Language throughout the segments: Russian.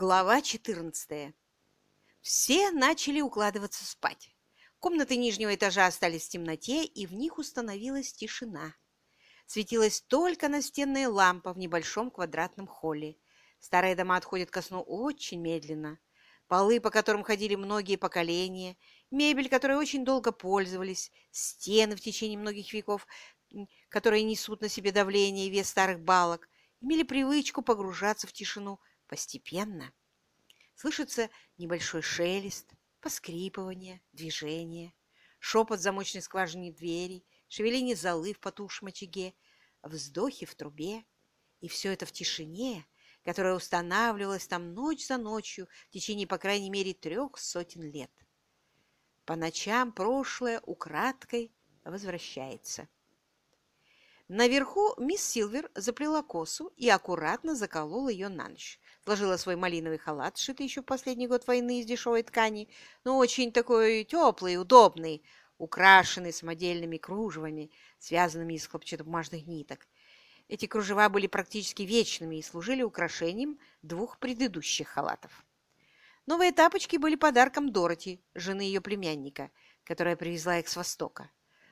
Глава 14. Все начали укладываться спать. Комнаты нижнего этажа остались в темноте, и в них установилась тишина. Светилась только настенная лампа в небольшом квадратном холле. Старые дома отходят ко сну очень медленно. Полы, по которым ходили многие поколения, мебель, которой очень долго пользовались, стены в течение многих веков, которые несут на себе давление и вес старых балок, имели привычку погружаться в тишину постепенно. Слышится небольшой шелест, поскрипывание, движение, шепот замочной скважины двери, шевеление золы в потухшем очаге, вздохи в трубе. И все это в тишине, которая устанавливалась там ночь за ночью в течение, по крайней мере, трех сотен лет. По ночам прошлое украдкой возвращается. Наверху мисс Силвер заплела косу и аккуратно заколола ее на ночь. Сложила свой малиновый халат, сшитый еще в последний год войны из дешевой ткани, но очень такой теплый, удобный, украшенный самодельными кружевами, связанными из хлопчатобумажных ниток. Эти кружева были практически вечными и служили украшением двух предыдущих халатов. Новые тапочки были подарком Дороти, жены ее племянника, которая привезла их с Востока.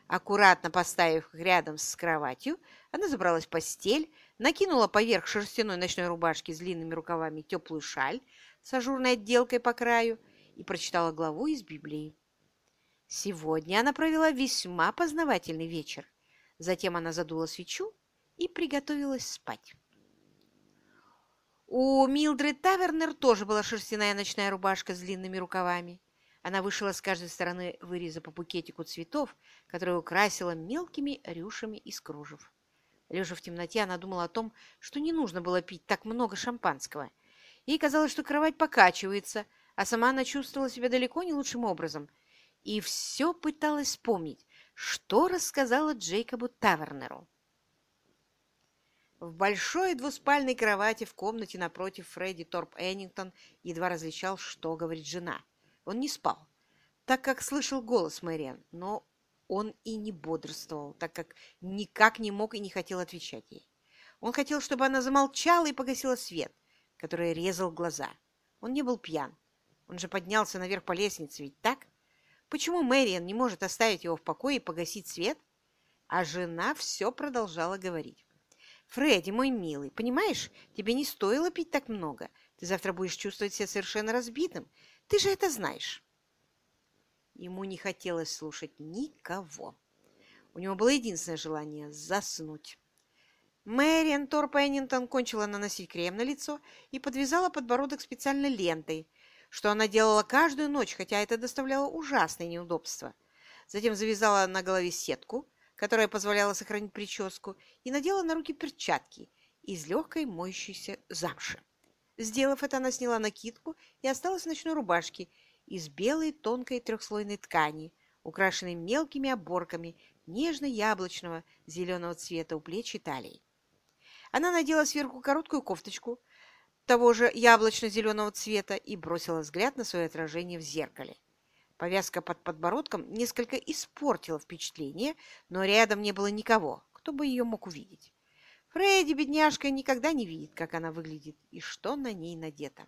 Аккуратно поставив их рядом с кроватью, она забралась в постель, накинула поверх шерстяной ночной рубашки с длинными рукавами теплую шаль с ажурной отделкой по краю и прочитала главу из Библии. Сегодня она провела весьма познавательный вечер. Затем она задула свечу и приготовилась спать. У Милдред Тавернер тоже была шерстяная ночная рубашка с длинными рукавами. Она вышила с каждой стороны выреза по букетику цветов, которые украсила мелкими рюшами из кружев. Лежа в темноте, она думала о том, что не нужно было пить так много шампанского. Ей казалось, что кровать покачивается, а сама она чувствовала себя далеко не лучшим образом. И все пыталась вспомнить, что рассказала Джейкобу Тавернеру. В большой двуспальной кровати в комнате напротив Фредди Торп Эннингтон едва различал, что говорит жена – он не спал, так как слышал голос Мэриан, но он и не бодрствовал, так как никак не мог и не хотел отвечать ей. Он хотел, чтобы она замолчала и погасила свет, который резал глаза. Он не был пьян. Он же поднялся наверх по лестнице, ведь так? Почему Мэриан не может оставить его в покое и погасить свет? А жена все продолжала говорить. «Фредди, мой милый, понимаешь, тебе не стоило пить так много. Ты завтра будешь чувствовать себя совершенно разбитым. Ты же это знаешь. Ему не хотелось слушать никого. У него было единственное желание – заснуть. Мэриан Торп Эннинтон кончила наносить крем на лицо и подвязала подбородок специальной лентой, что она делала каждую ночь, хотя это доставляло ужасные неудобства. Затем завязала на голове сетку, которая позволяла сохранить прическу, и надела на руки перчатки из легкой моющейся замши. Сделав это, она сняла накидку и осталась в ночной рубашке из белой тонкой трехслойной ткани, украшенной мелкими оборками нежно-яблочного зеленого цвета у плеч и талии. Она надела сверху короткую кофточку того же яблочно-зеленого цвета и бросила взгляд на свое отражение в зеркале. Повязка под подбородком несколько испортила впечатление, но рядом не было никого, кто бы ее мог увидеть. Фредди, бедняжка, никогда не видит, как она выглядит и что на ней надето.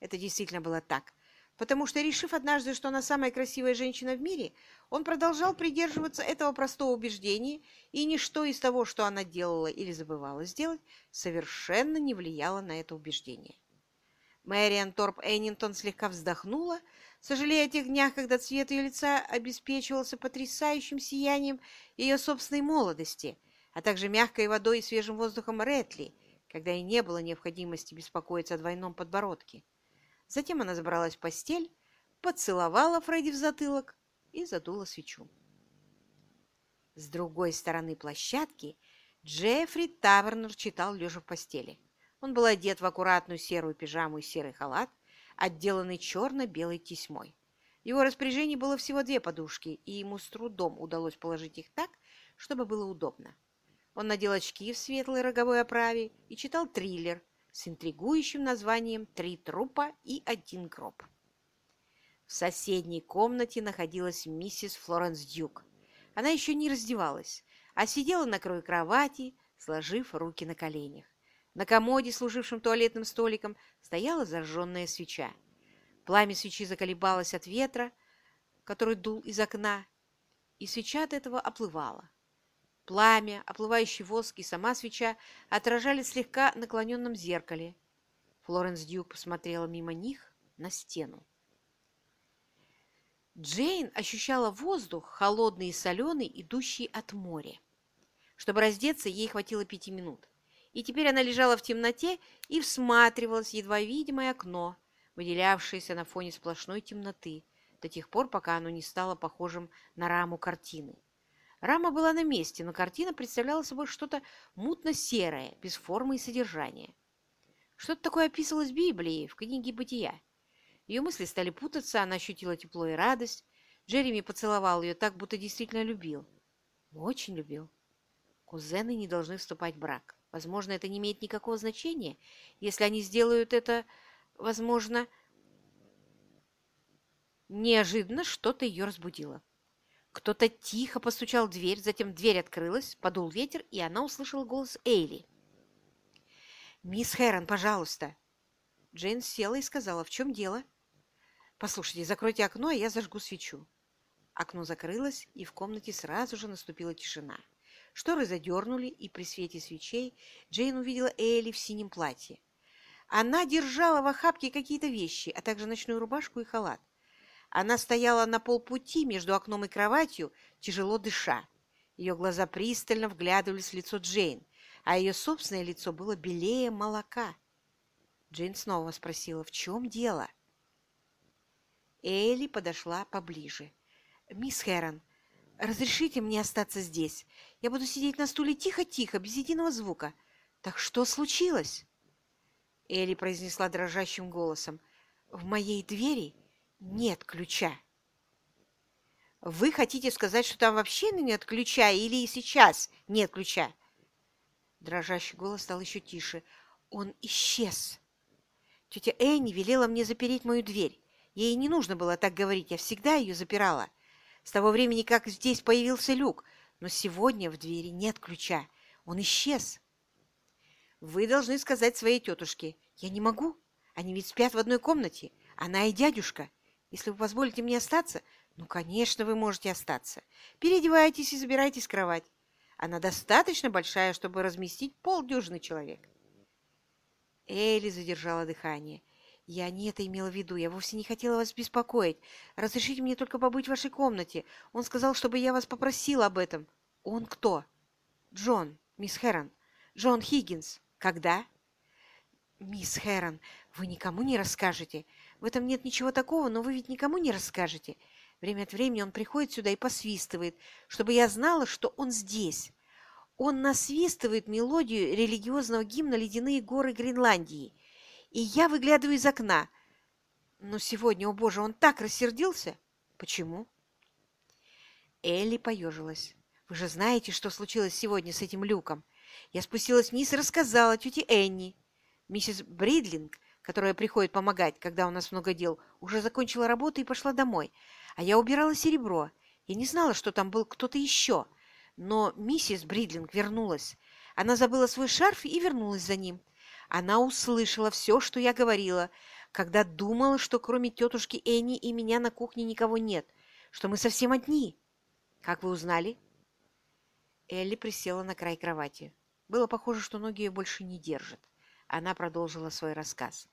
Это действительно было так, потому что, решив однажды, что она самая красивая женщина в мире, он продолжал придерживаться этого простого убеждения, и ничто из того, что она делала или забывала сделать, совершенно не влияло на это убеждение. Мэриан Торп Эннинтон слегка вздохнула, сожалея о тех днях, когда цвет ее лица обеспечивался потрясающим сиянием ее собственной молодости – а также мягкой водой и свежим воздухом Ретли, когда и не было необходимости беспокоиться о двойном подбородке. Затем она забралась в постель, поцеловала Фредди в затылок и задула свечу. С другой стороны площадки Джеффри Тавернер читал лежа в постели. Он был одет в аккуратную серую пижаму и серый халат, отделанный черно-белой тесьмой. В его распоряжении было всего две подушки, и ему с трудом удалось положить их так, чтобы было удобно. Он надел очки в светлой роговой оправе и читал триллер с интригующим названием «Три трупа и один гроб». В соседней комнате находилась миссис Флоренс Дюк. Она еще не раздевалась, а сидела на краю кровати, сложив руки на коленях. На комоде, служившем туалетным столиком, стояла зажженная свеча. Пламя свечи заколебалось от ветра, который дул из окна, и свеча от этого оплывала. Пламя, оплывающий воск и сама свеча отражали слегка наклоненном зеркале. Флоренс Дьюк посмотрела мимо них на стену. Джейн ощущала воздух, холодный и соленый, идущий от моря. Чтобы раздеться, ей хватило пяти минут. И теперь она лежала в темноте и всматривалась в едва видимое окно, выделявшееся на фоне сплошной темноты, до тех пор, пока оно не стало похожим на раму картины. Рама была на месте, но картина представляла собой что-то мутно-серое, без формы и содержания. Что-то такое описывалось в Библии, в книге «Бытия». Ее мысли стали путаться, она ощутила тепло и радость. Джереми поцеловал ее так, будто действительно любил. Очень любил. Кузены не должны вступать в брак. Возможно, это не имеет никакого значения. Если они сделают это, возможно... Неожиданно что-то ее разбудило. Кто-то тихо постучал в дверь, затем дверь открылась, подул ветер, и она услышала голос Эйли. «Мисс Хэрон, пожалуйста!» Джейн села и сказала, «В чем дело?» «Послушайте, закройте окно, а я зажгу свечу». Окно закрылось, и в комнате сразу же наступила тишина. Шторы задернули, и при свете свечей Джейн увидела Элли в синем платье. Она держала в охапке какие-то вещи, а также ночную рубашку и халат. Она стояла на полпути между окном и кроватью, тяжело дыша. Ее глаза пристально вглядывались в лицо Джейн, а ее собственное лицо было белее молока. Джейн снова спросила, в чем дело? — Элли подошла поближе. «Мисс Хэрон, разрешите мне остаться здесь? Я буду сидеть на стуле тихо-тихо, без единого звука. Так что случилось?» Элли произнесла дрожащим голосом. «В моей двери нет ключа». «Вы хотите сказать, что там вообще нет ключа или и сейчас нет ключа?» Дрожащий голос стал еще тише. «Он исчез. Тетя Энни велела мне запереть мою дверь. Ей не нужно было так говорить, я всегда ее запирала. С того времени, как здесь появился люк, но сегодня в двери нет ключа. Он исчез. Вы должны сказать своей тетушке. Я не могу. Они ведь спят в одной комнате. Она и дядюшка. Если вы позволите мне остаться, ну, конечно, вы можете остаться. Переодевайтесь и забирайтесь в кровать. Она достаточно большая, чтобы разместить полдюжины человек. Элли задержала дыхание. «Я не это имела в виду. Я вовсе не хотела вас беспокоить. Разрешите мне только побыть в вашей комнате. Он сказал, чтобы я вас попросила об этом». «Он кто?» «Джон, мисс Хэрон. Джон Хиггинс. Когда?» «Мисс Хэрон, вы никому не расскажете. В этом нет ничего такого, но вы ведь никому не расскажете. Время от времени он приходит сюда и посвистывает, чтобы я знала, что он здесь. Он насвистывает мелодию религиозного гимна «Ледяные горы Гренландии» и я выглядываю из окна. Но сегодня, о боже, он так рассердился. Почему? Элли поежилась. Вы же знаете, что случилось сегодня с этим люком. Я спустилась вниз и рассказала тете Энни. Миссис Бридлинг, которая приходит помогать, когда у нас много дел, уже закончила работу и пошла домой. А я убирала серебро. Я не знала, что там был кто-то еще. Но миссис Бридлинг вернулась. Она забыла свой шарф и вернулась за ним. Она услышала все, что я говорила, когда думала, что кроме тетушки Энни и меня на кухне никого нет, что мы совсем одни. Как вы узнали? Элли присела на край кровати. Было похоже, что ноги ее больше не держат. Она продолжила свой рассказ.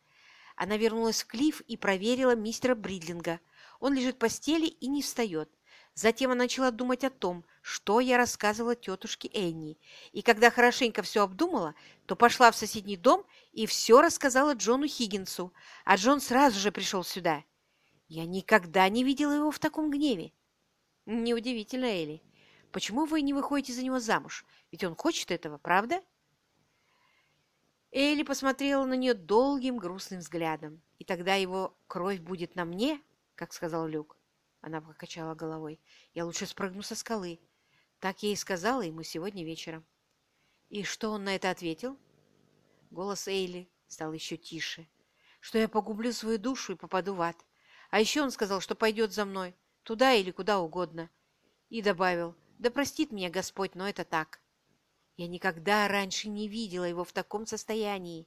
Она вернулась в Клифф и проверила мистера Бридлинга. Он лежит в постели и не встает. Затем она начала думать о том, что я рассказывала тетушке Энни. И когда хорошенько все обдумала, то пошла в соседний дом и все рассказала Джону Хиггинсу, а Джон сразу же пришел сюда. Я никогда не видела его в таком гневе. Неудивительно, Элли. Почему вы не выходите за него замуж? Ведь он хочет этого, правда? Элли посмотрела на нее долгим грустным взглядом. И тогда его кровь будет на мне, как сказал Люк. Она покачала головой. Я лучше спрыгну со скалы. Так я и сказала ему сегодня вечером. И что он на это ответил? Голос Эйли стал еще тише. Что я погублю свою душу и попаду в ад. А еще он сказал, что пойдет за мной, туда или куда угодно. И добавил, да простит меня Господь, но это так. Я никогда раньше не видела его в таком состоянии.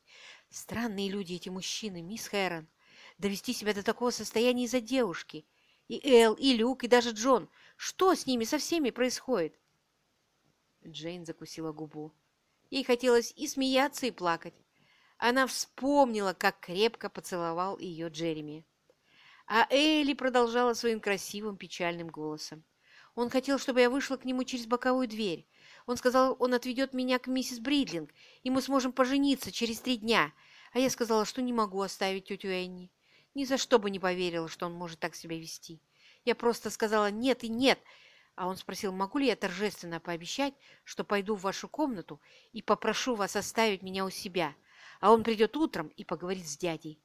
Странные люди эти мужчины, мисс Хэрон. Довести себя до такого состояния из-за девушки. И Эл, и Люк, и даже Джон. Что с ними со всеми происходит? Джейн закусила губу. Ей хотелось и смеяться, и плакать. Она вспомнила, как крепко поцеловал ее Джереми. А Элли продолжала своим красивым печальным голосом. Он хотел, чтобы я вышла к нему через боковую дверь. Он сказал, он отведет меня к миссис Бридлинг, и мы сможем пожениться через три дня. А я сказала, что не могу оставить тетю Энни. Ни за что бы не поверила, что он может так себя вести. Я просто сказала «нет» и «нет», а он спросил, могу ли я торжественно пообещать, что пойду в вашу комнату и попрошу вас оставить меня у себя, а он придет утром и поговорит с дядей.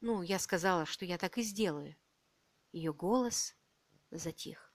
Ну, я сказала, что я так и сделаю. Ее голос затих.